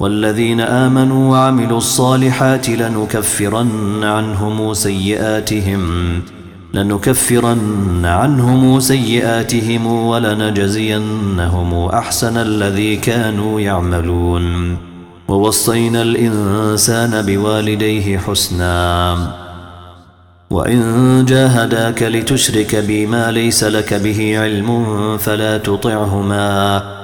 والذين آمنوا وعملوا الصالحات لنكفرن عنهم سيئاتهم لنكفرن عنهم سيئاتهم ولنجزينهم أحسن الذي كانوا يعملون. ووصينا الإنسان بوالديه حسنا. وإن جاهداك لتشرك بما ليس لك به علم فلا تطعهما.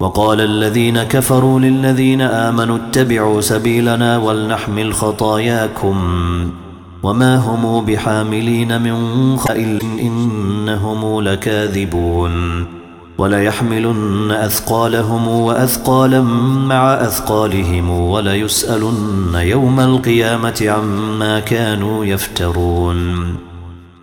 وقال الذين كفروا للذين آمنوا اتبعوا سبيلنا ولنحمل خطاياكم وما هم بحاملين من خائل إنهم لكاذبون وليحملن أثقالهم وأثقالا مع أثقالهم وليسألن يوم القيامة عما كانوا يفترون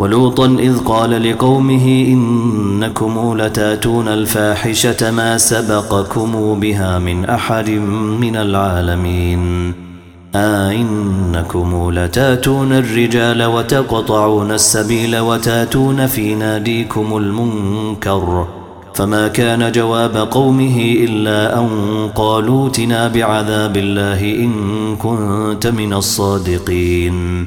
ولوطا إذ قال لقومه إنكم لتأتون الفاحشة ما سبقكم بها من أحد من العالمين. آئنكم لتأتون الرجال وتقطعون السبيل وتأتون في ناديكم المنكر. فما كان جواب قومه إلا أن قالوا تنا بعذاب الله إن كنت من الصادقين.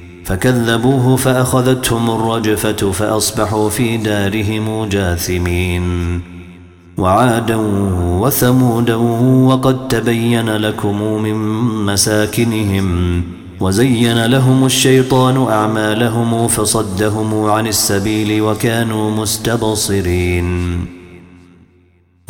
فكذبوه فأخذتهم الرجفة فأصبحوا في دارهم جاثمين. وعادا وثمودا وقد تبين لكم من مساكنهم وزين لهم الشيطان أعمالهم فصدهم عن السبيل وكانوا مستبصرين.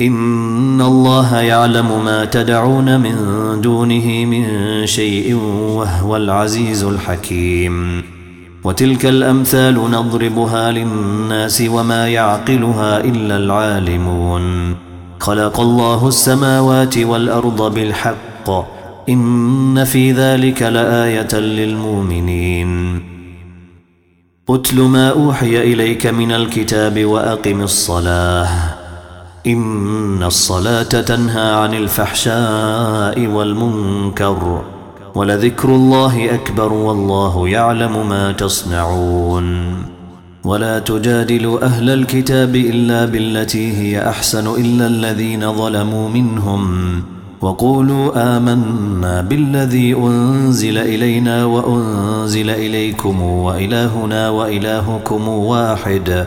إن الله يعلم ما تدعون من دونه من شيء وهو العزيز الحكيم. وتلك الأمثال نضربها للناس وما يعقلها إلا العالمون. خلق الله السماوات والأرض بالحق. إن في ذلك لآية للمؤمنين. أتل ما أوحي إليك من الكتاب وأقم الصلاة. إن الصلاة تنهى عن الفحشاء والمنكر ولذكر الله أكبر والله يعلم ما تصنعون ولا تجادلوا أهل الكتاب إلا بالتي هي أحسن إلا الذين ظلموا منهم وقولوا آمنا بالذي أنزل إلينا وأنزل إليكم وإلهنا وإلهكم واحد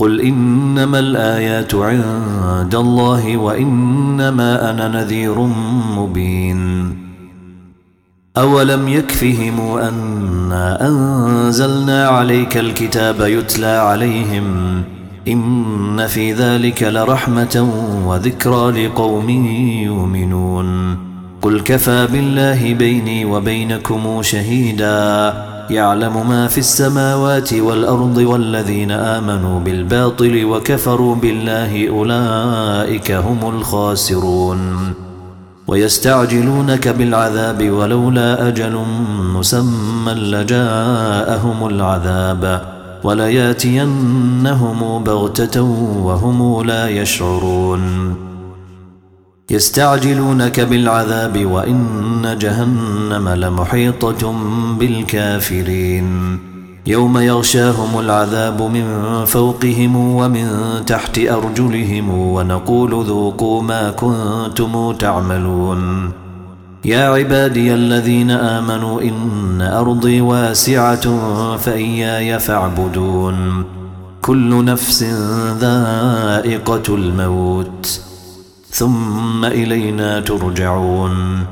قل إنما الآيات عند الله وإنما أنا نذير مبين أولم يكفهم أنا أنزلنا عليك الكتاب يتلى عليهم إن في ذلك لرحمة وذكرى لقوم يؤمنون قل كفى بالله بيني وبينكم شهيدا يعلم ما في السماوات والأرض والذين آمنوا بالباطل وكفروا بالله أولئك هم الخاسرون ويستعجلونك بالعذاب ولولا أجل مسمى لجاءهم العذاب ولياتينهم بغتة وهم لا يشعرون يستعجلونك بالعذاب وإن جهنم لمحيطة بالكافرين. يوم يغشاهم العذاب من فوقهم ومن تحت أرجلهم ونقول ذوقوا ما كنتم تعملون. يا عبادي الذين آمنوا إن أرضي واسعة فإياي فاعبدون. كل نفس ذائقة الموت. ثم إلينا ترجعون.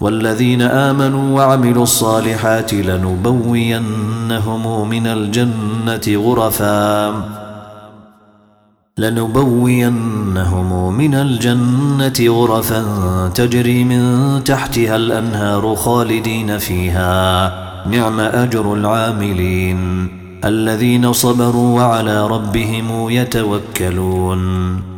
والذين آمنوا وعملوا الصالحات لنبوينهم من الجنة غرفا. لنبوينهم من الجنة غرفا تجري من تحتها الأنهار خالدين فيها. نعم أجر العاملين. الذين صبروا وعلى ربهم يتوكلون.